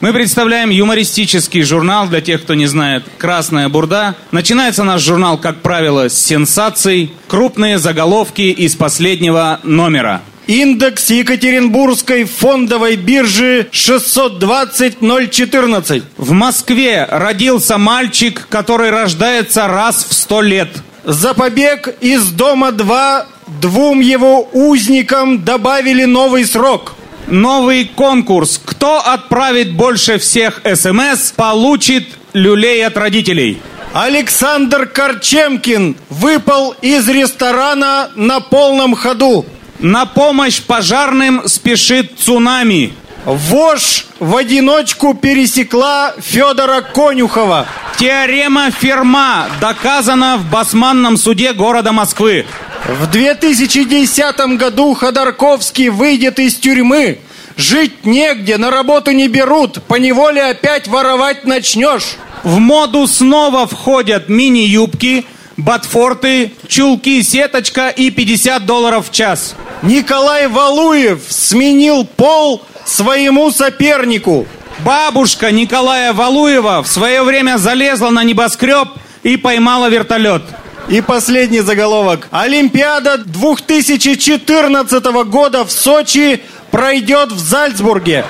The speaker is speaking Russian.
Мы представляем юмористический журнал для тех, кто не знает. «Красная бурда». Начинается наш журнал, как правило, с сенсаций. Крупные заголовки из последнего номера. Индекс Екатеринбургской фондовой биржи 620-014. В Москве родился мальчик, который рождается раз в сто лет. За побег из дома 2 двум его узникам добавили новый срок. Новый конкурс. Кто отправит больше всех СМС, получит люлей от родителей. Александр Корчемкин выпал из ресторана на полном ходу. На помощь пожарным спешит цунами. Вож в одиночку пересекла Федора Конюхова. Теорема Ферма доказана в Басманном суде города Москвы. В 2010 году Ходорковский выйдет из тюрьмы. Жить негде, на работу не берут, по неволе опять воровать начнешь. В моду снова входят мини-юбки, ботфорты, чулки, сеточка и 50 долларов в час. Николай Валуев сменил пол своему сопернику. Бабушка Николая Валуева в свое время залезла на небоскреб и поймала вертолет. И последний заголовок. Олимпиада 2014 года в Сочи пройдет в Зальцбурге.